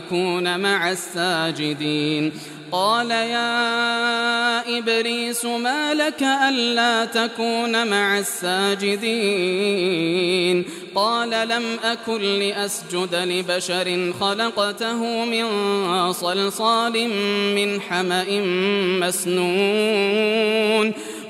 يكون مع الساجدين. قال يا إبليس ما لك ألا تكون مع الساجدين؟ قال لم أكن لأسجد لبشر خلقته من صلصال من حمأ مسنون.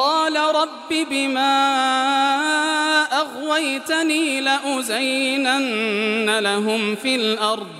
قال رب بما أغويتني لأزينن لهم في الأرض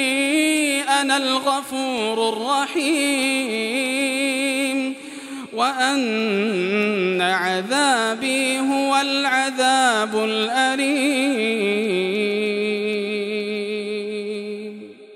أنا الغفور الرحيم وأن عذابي هو العذاب الأليم.